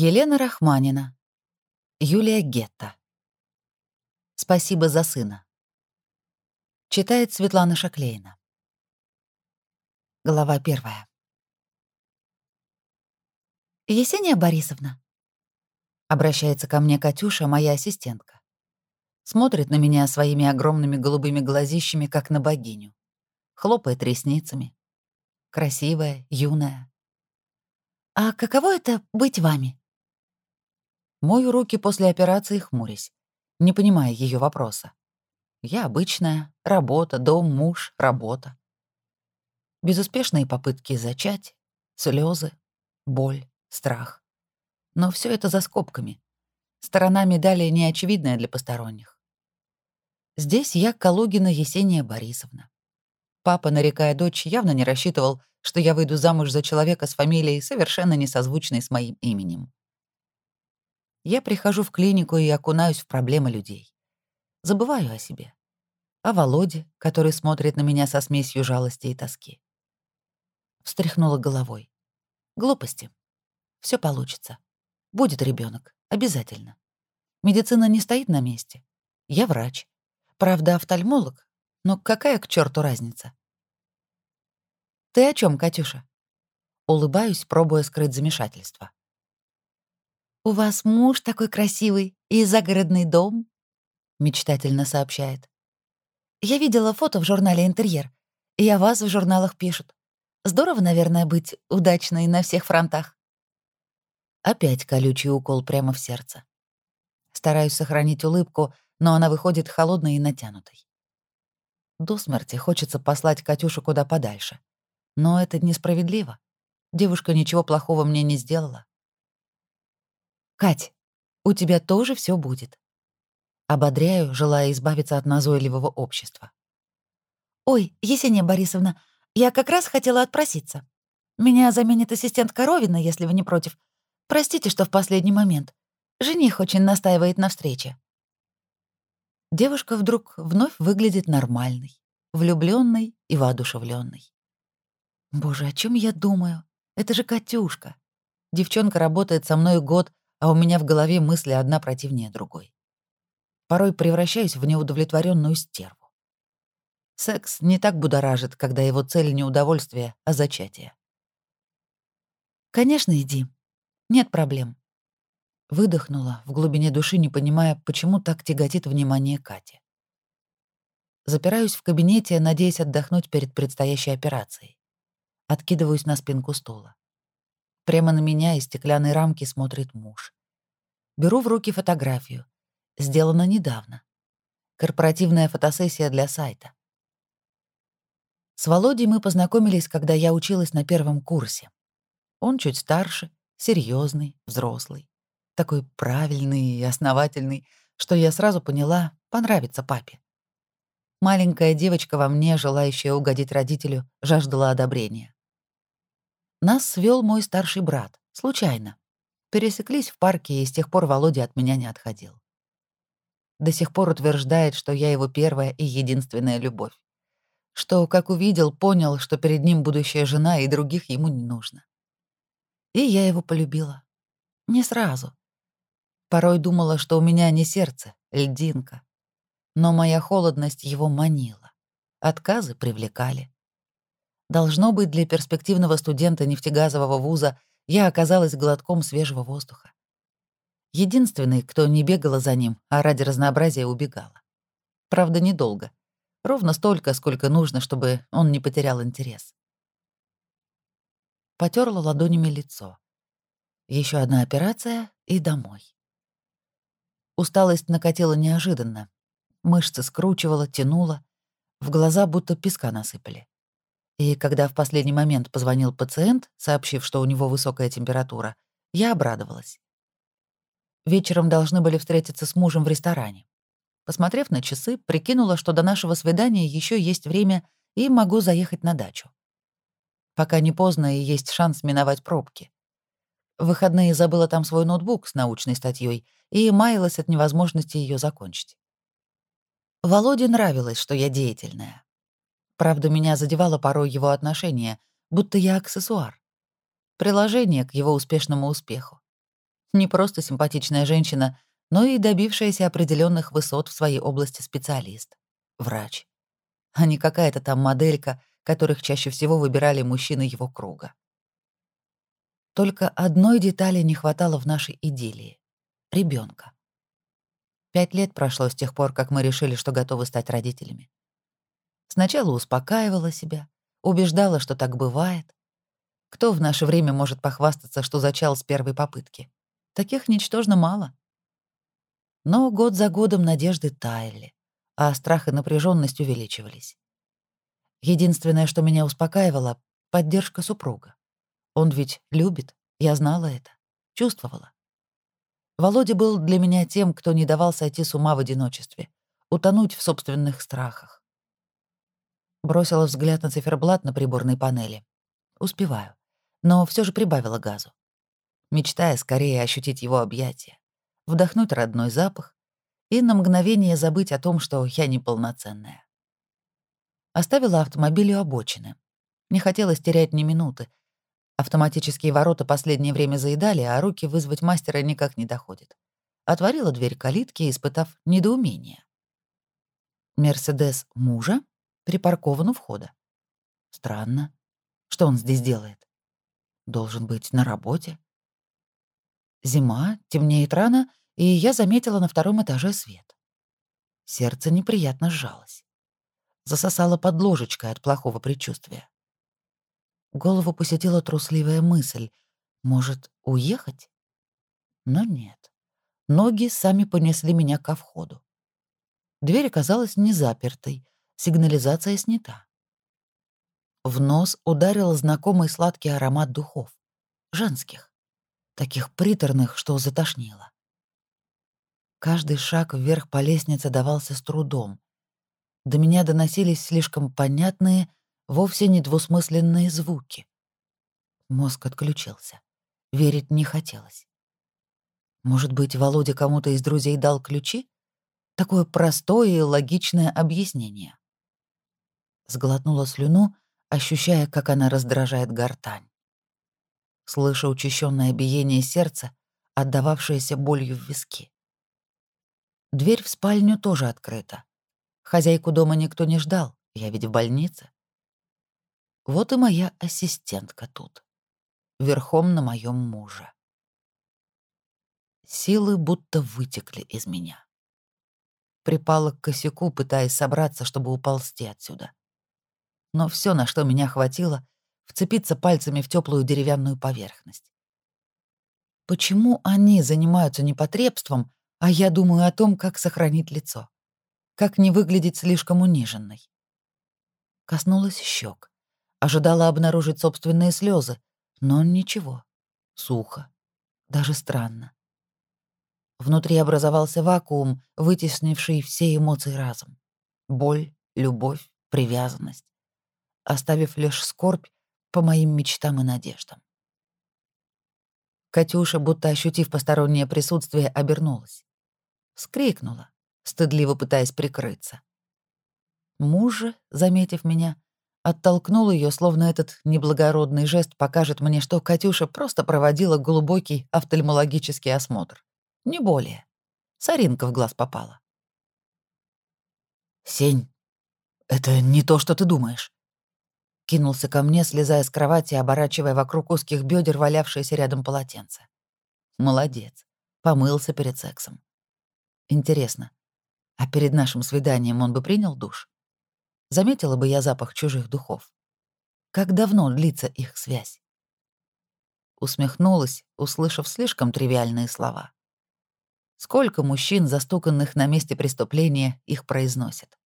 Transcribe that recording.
Елена Рахманина. Юлия Гетта. Спасибо за сына. Читает Светлана Шаклейна. Глава первая. «Есения Борисовна», — обращается ко мне Катюша, моя ассистентка. Смотрит на меня своими огромными голубыми глазищами, как на богиню. Хлопает ресницами. Красивая, юная. «А каково это быть вами?» Мою руки после операции хмурясь, не понимая ее вопроса. Я обычная, работа, дом, муж, работа. Безуспешные попытки зачать, слезы, боль, страх. Но все это за скобками. Сторона медали не очевидная для посторонних. Здесь я Калугина Есения Борисовна. Папа, нарекая дочь, явно не рассчитывал, что я выйду замуж за человека с фамилией, совершенно не созвучной с моим именем. Я прихожу в клинику и окунаюсь в проблемы людей. Забываю о себе. О Володе, который смотрит на меня со смесью жалости и тоски. Встряхнула головой. Глупости. Все получится. Будет ребенок, обязательно. Медицина не стоит на месте. Я врач. Правда, офтальмолог, но какая к черту разница? Ты о чем, Катюша? Улыбаюсь, пробуя скрыть замешательство. «У вас муж такой красивый и загородный дом», — мечтательно сообщает. «Я видела фото в журнале «Интерьер», и о вас в журналах пишут. Здорово, наверное, быть удачной на всех фронтах». Опять колючий укол прямо в сердце. Стараюсь сохранить улыбку, но она выходит холодной и натянутой. До смерти хочется послать Катюшу куда подальше. Но это несправедливо. Девушка ничего плохого мне не сделала. «Кать, у тебя тоже все будет». Ободряю, желая избавиться от назойливого общества. «Ой, Есения Борисовна, я как раз хотела отпроситься. Меня заменит ассистент Коровина, если вы не против. Простите, что в последний момент. Жених очень настаивает на встрече». Девушка вдруг вновь выглядит нормальной, влюбленной и воодушевленной. Боже, о чем я думаю? Это же Катюшка. Девчонка работает со мной год, а у меня в голове мысли одна противнее другой. Порой превращаюсь в неудовлетворенную стерву. Секс не так будоражит, когда его цель не удовольствие, а зачатие. «Конечно, иди. Нет проблем». Выдохнула, в глубине души не понимая, почему так тяготит внимание Кати. Запираюсь в кабинете, надеясь отдохнуть перед предстоящей операцией. Откидываюсь на спинку стула. Прямо на меня из стеклянной рамки смотрит муж. Беру в руки фотографию. Сделано недавно. Корпоративная фотосессия для сайта. С Володей мы познакомились, когда я училась на первом курсе. Он чуть старше, серьезный, взрослый. Такой правильный и основательный, что я сразу поняла, понравится папе. Маленькая девочка во мне, желающая угодить родителю, жаждала одобрения. Нас свел мой старший брат, случайно. Пересеклись в парке, и с тех пор Володя от меня не отходил. До сих пор утверждает, что я его первая и единственная любовь. Что, как увидел, понял, что перед ним будущая жена, и других ему не нужно. И я его полюбила. Не сразу. Порой думала, что у меня не сердце, льдинка. Но моя холодность его манила. Отказы привлекали. Должно быть, для перспективного студента нефтегазового вуза я оказалась глотком свежего воздуха. Единственный, кто не бегала за ним, а ради разнообразия убегала. Правда, недолго. Ровно столько, сколько нужно, чтобы он не потерял интерес. Потерла ладонями лицо. Еще одна операция и домой. Усталость накатила неожиданно. Мышцы скручивала, тянула. В глаза будто песка насыпали. И когда в последний момент позвонил пациент, сообщив, что у него высокая температура, я обрадовалась. Вечером должны были встретиться с мужем в ресторане. Посмотрев на часы, прикинула, что до нашего свидания еще есть время и могу заехать на дачу. Пока не поздно и есть шанс миновать пробки. В выходные забыла там свой ноутбук с научной статьей и маялась от невозможности ее закончить. Володе нравилось, что я деятельная. Правда, меня задевало порой его отношение, будто я аксессуар. Приложение к его успешному успеху. Не просто симпатичная женщина, но и добившаяся определенных высот в своей области специалист, врач, а не какая-то там моделька, которых чаще всего выбирали мужчины его круга. Только одной детали не хватало в нашей идиллии — ребенка. Пять лет прошло с тех пор, как мы решили, что готовы стать родителями. Сначала успокаивала себя, убеждала, что так бывает. Кто в наше время может похвастаться, что зачал с первой попытки? Таких ничтожно мало. Но год за годом надежды таяли, а страх и напряженность увеличивались. Единственное, что меня успокаивало — поддержка супруга. Он ведь любит, я знала это, чувствовала. Володя был для меня тем, кто не давал сойти с ума в одиночестве, утонуть в собственных страхах. Бросила взгляд на циферблат на приборной панели. Успеваю, но все же прибавила газу, мечтая скорее ощутить его объятия, вдохнуть родной запах и на мгновение забыть о том, что я неполноценная. Оставила автомобиль у обочины. Не хотелось терять ни минуты. Автоматические ворота последнее время заедали, а руки вызвать мастера никак не доходит. Отворила дверь калитки, испытав недоумение. Мерседес мужа припаркован у входа. Странно. Что он здесь делает? Должен быть на работе. Зима, темнеет рано, и я заметила на втором этаже свет. Сердце неприятно сжалось. Засосало под ложечкой от плохого предчувствия. Голову посетила трусливая мысль. Может, уехать? Но нет. Ноги сами понесли меня ко входу. Дверь оказалась не запертой, сигнализация снята. В нос ударил знакомый сладкий аромат духов. Женских. Таких приторных, что затошнило. Каждый шаг вверх по лестнице давался с трудом. До меня доносились слишком понятные, вовсе не двусмысленные звуки. Мозг отключился. Верить не хотелось. Может быть, Володя кому-то из друзей дал ключи? Такое простое и логичное объяснение сглотнула слюну, ощущая, как она раздражает гортань. Слыша учащенное биение сердца, отдававшееся болью в виски. Дверь в спальню тоже открыта. Хозяйку дома никто не ждал, я ведь в больнице. Вот и моя ассистентка тут, верхом на моем муже. Силы будто вытекли из меня. Припала к косяку, пытаясь собраться, чтобы уползти отсюда но все, на что меня хватило, вцепиться пальцами в теплую деревянную поверхность. Почему они занимаются непотребством, а я думаю о том, как сохранить лицо? Как не выглядеть слишком униженной? Коснулась щек. Ожидала обнаружить собственные слезы, но ничего. Сухо. Даже странно. Внутри образовался вакуум, вытеснивший все эмоции разом. Боль, любовь, привязанность оставив лишь скорбь по моим мечтам и надеждам. Катюша, будто ощутив постороннее присутствие, обернулась. Скрикнула, стыдливо пытаясь прикрыться. Муж же, заметив меня, оттолкнул ее, словно этот неблагородный жест покажет мне, что Катюша просто проводила глубокий офтальмологический осмотр. Не более. Соринка в глаз попала. «Сень, это не то, что ты думаешь», кинулся ко мне, слезая с кровати, оборачивая вокруг узких бедер валявшееся рядом полотенце. Молодец. Помылся перед сексом. Интересно, а перед нашим свиданием он бы принял душ? Заметила бы я запах чужих духов. Как давно длится их связь? Усмехнулась, услышав слишком тривиальные слова. Сколько мужчин, застуканных на месте преступления, их произносят?